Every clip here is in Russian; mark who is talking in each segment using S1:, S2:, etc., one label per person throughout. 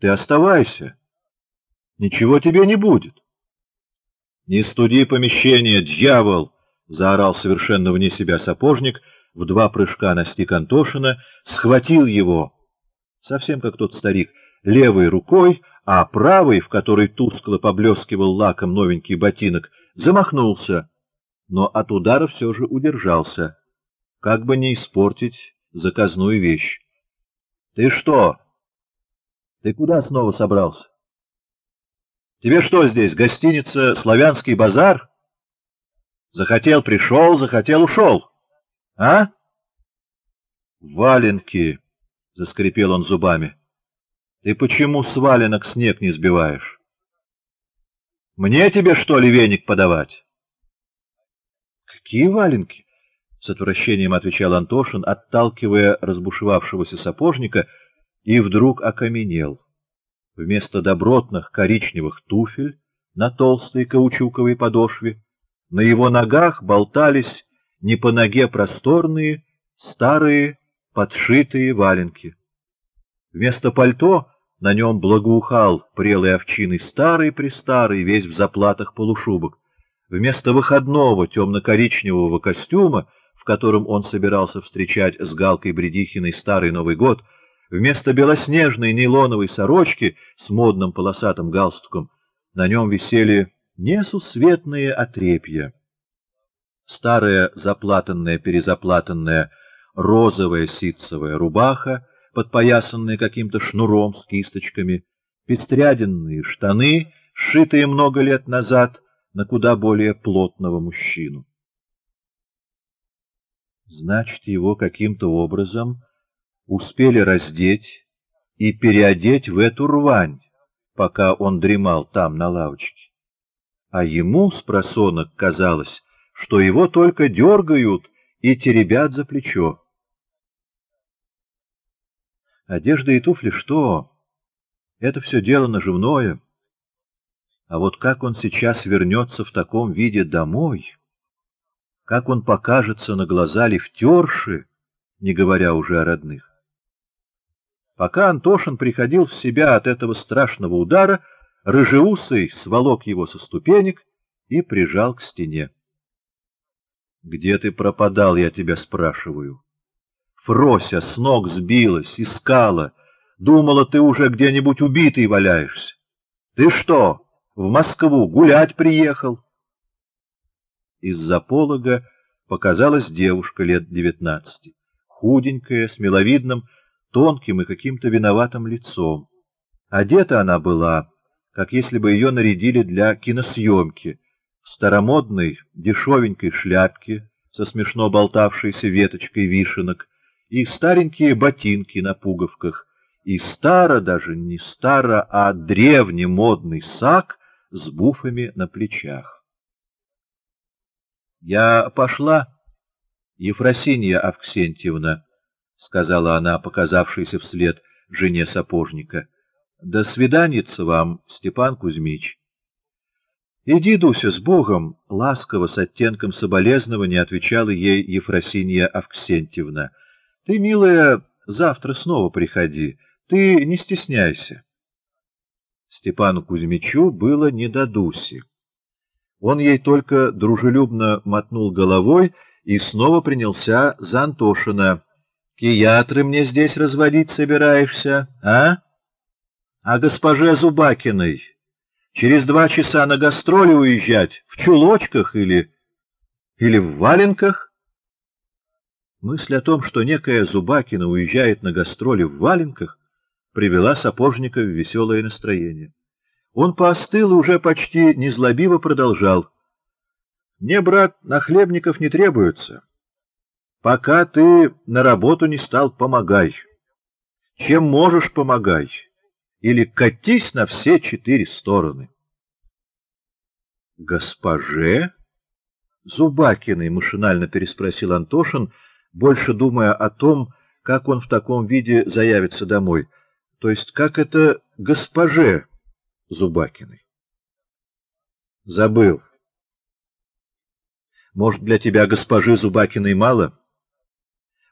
S1: Ты оставайся. Ничего тебе не будет. Не студи помещение, дьявол! — заорал совершенно вне себя сапожник, в два прыжка настиг Антошина, схватил его, совсем как тот старик, левой рукой, а правой, в которой тускло поблескивал лаком новенький ботинок, замахнулся, но от удара все же удержался, как бы не испортить заказную вещь. — Ты что? Ты куда снова собрался? Тебе что здесь, гостиница «Славянский базар»? Захотел — пришел, захотел — ушел. А? Валенки, — заскрипел он зубами. Ты почему с валенок снег не сбиваешь? Мне тебе, что ли, веник подавать? Какие валенки? С отвращением отвечал Антошин, отталкивая разбушевавшегося сапожника, и вдруг окаменел. Вместо добротных коричневых туфель на толстой каучуковой подошве на его ногах болтались не по ноге просторные, старые, подшитые валенки. Вместо пальто на нем благоухал прелой овчиной старый-престарый, весь в заплатах полушубок. Вместо выходного темно-коричневого костюма, в котором он собирался встречать с Галкой Бредихиной Старый Новый год, вместо белоснежной нейлоновой сорочки с модным полосатым галстуком, на нем висели несусветные отрепья. Старая заплатанная-перезаплатанная розовая ситцевая рубаха, подпоясанная каким-то шнуром с кисточками, пестряденные штаны, сшитые много лет назад на куда более плотного мужчину. Значит, его каким-то образом успели раздеть и переодеть в эту рвань, пока он дремал там на лавочке а ему с просонок казалось, что его только дергают и теребят за плечо. Одежда и туфли что? Это все дело наживное. А вот как он сейчас вернется в таком виде домой, как он покажется на глаза лифтерши, не говоря уже о родных. Пока Антошин приходил в себя от этого страшного удара, Рыжеусый сволок его со ступенек и прижал к стене. — Где ты пропадал, я тебя спрашиваю? Фрося с ног сбилась, искала. Думала, ты уже где-нибудь убитый валяешься. Ты что, в Москву гулять приехал? Из-за полога показалась девушка лет девятнадцати, худенькая, с миловидным, тонким и каким-то виноватым лицом. Одета она была как если бы ее нарядили для киносъемки, в старомодной дешевенькой шляпке со смешно болтавшейся веточкой вишенок, и старенькие ботинки на пуговках, и старо, даже не старо, а древний модный сак с буфами на плечах. — Я пошла, Ефросинья Авксентьевна, — сказала она, показавшаяся вслед жене сапожника, — до свиданица вам, Степан Кузьмич. Иди, Дуся, с Богом, ласково, с оттенком соболезнования отвечала ей Ефросинья Авксентьевна. Ты, милая, завтра снова приходи, ты не стесняйся. Степану Кузьмичу было не до Дуси. Он ей только дружелюбно мотнул головой и снова принялся за Антошина. — Киятры мне здесь разводить собираешься, а? А госпоже Зубакиной через два часа на гастроли уезжать в чулочках или... или в валенках? Мысль о том, что некая Зубакина уезжает на гастроли в валенках, привела сапожника в веселое настроение. Он поостыл и уже почти незлобиво продолжал. — Мне, брат, нахлебников не требуется. Пока ты на работу не стал, помогай. Чем можешь, помогай или катись на все четыре стороны. «Госпоже?» Зубакиной машинально переспросил Антошин, больше думая о том, как он в таком виде заявится домой. То есть, как это госпоже Зубакиной? Забыл. Может, для тебя госпожи Зубакиной мало?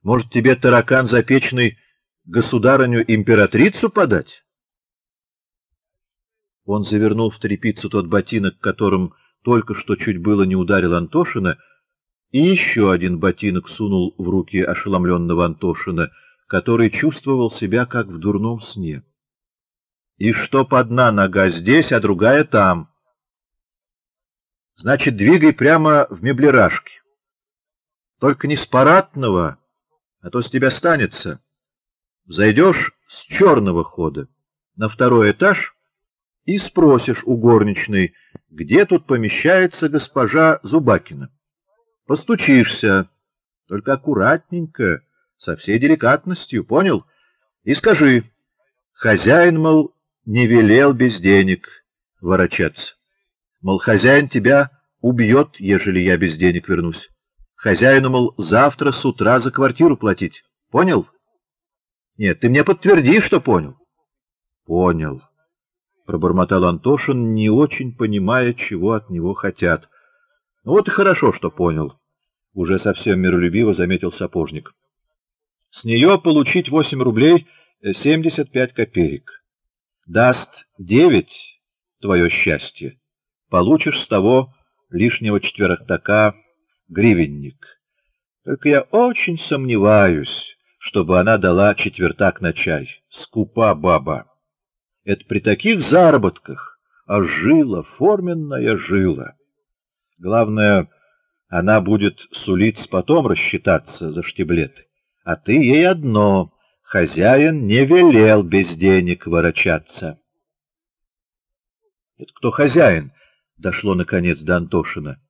S1: Может, тебе таракан запечный государыню-императрицу подать? Он завернул в тряпицу тот ботинок, которым только что чуть было не ударил Антошина, и еще один ботинок сунул в руки ошеломленного Антошина, который чувствовал себя как в дурном сне. И чтоб одна нога здесь, а другая там. Значит, двигай прямо в меблерашке. Только не с парадного, а то с тебя станется. Зайдешь с черного хода на второй этаж и спросишь у горничной, где тут помещается госпожа Зубакина. Постучишься, только аккуратненько, со всей деликатностью, понял? И скажи, хозяин, мол, не велел без денег ворочаться. Мол, хозяин тебя убьет, ежели я без денег вернусь. Хозяину, мол, завтра с утра за квартиру платить. Понял? Нет, ты мне подтверди, что понял. Понял, — пробормотал Антошин, не очень понимая, чего от него хотят. Ну вот и хорошо, что понял. Уже совсем миролюбиво заметил сапожник. С нее получить восемь рублей семьдесят пять копеек. Даст девять — твое счастье. Получишь с того лишнего четвертака гривенник. Только я очень сомневаюсь, чтобы она дала четвертак на чай. Скупа баба. Это при таких заработках, а жила, форменная жила. Главное, она будет сулить потом рассчитаться за штиблеты. А ты ей одно — хозяин не велел без денег ворочаться. — Это кто хозяин? — дошло, наконец, до Антошина. —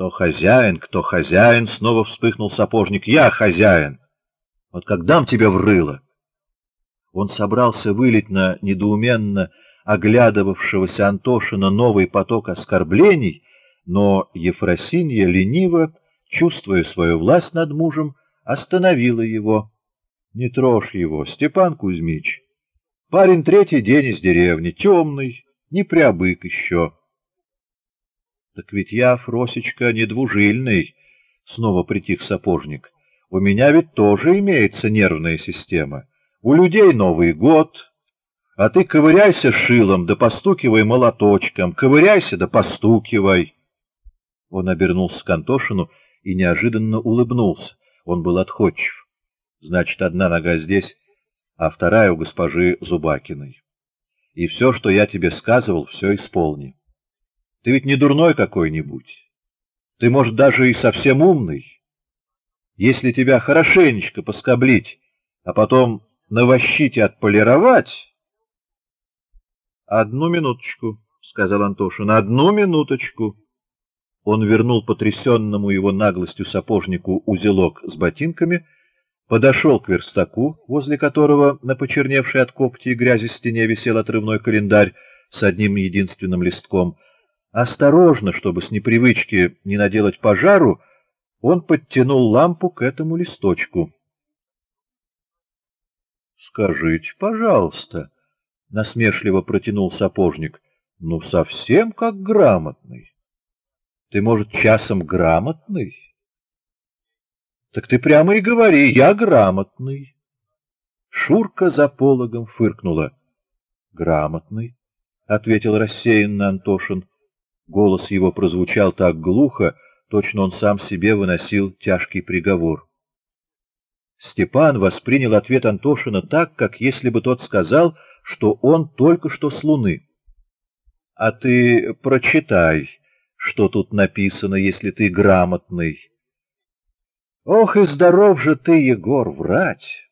S1: Кто хозяин, кто хозяин? — снова вспыхнул сапожник. — Я хозяин. Вот как дам тебе врыло. Он собрался вылить на недоуменно оглядывавшегося Антошина новый поток оскорблений, но Ефросинья лениво, чувствуя свою власть над мужем, остановила его. — Не трожь его, Степан Кузьмич. Парень третий день из деревни, темный, не приобык еще. — Так ведь я, Фросечка, недвужильный, — снова притих сапожник. — У меня ведь тоже имеется нервная система. У людей Новый год, а ты ковыряйся шилом да постукивай молоточком, ковыряйся да постукивай. Он обернулся к Антошину и неожиданно улыбнулся. Он был отходчив. Значит, одна нога здесь, а вторая у госпожи Зубакиной. И все, что я тебе сказывал, все исполни. Ты ведь не дурной какой-нибудь. Ты, может, даже и совсем умный. Если тебя хорошенечко поскоблить, а потом навощить и отполировать... — Одну минуточку, — сказал Антошин, — одну минуточку. Он вернул потрясенному его наглостью сапожнику узелок с ботинками, подошел к верстаку, возле которого на почерневшей от копти и грязи стене висел отрывной календарь с одним единственным листком. Осторожно, чтобы с непривычки не наделать пожару, он подтянул лампу к этому листочку. — Скажите, пожалуйста, — насмешливо протянул сапожник, — ну, совсем как грамотный. Ты, может, часом грамотный? Так ты прямо и говори, я грамотный. Шурка за пологом фыркнула. Грамотный, — ответил рассеянно Антошин. Голос его прозвучал так глухо, точно он сам себе выносил тяжкий приговор. Степан воспринял ответ Антошина так, как если бы тот сказал, что он только что с луны. — А ты прочитай, что тут написано, если ты грамотный. Ох и здоров же ты, Егор, врать!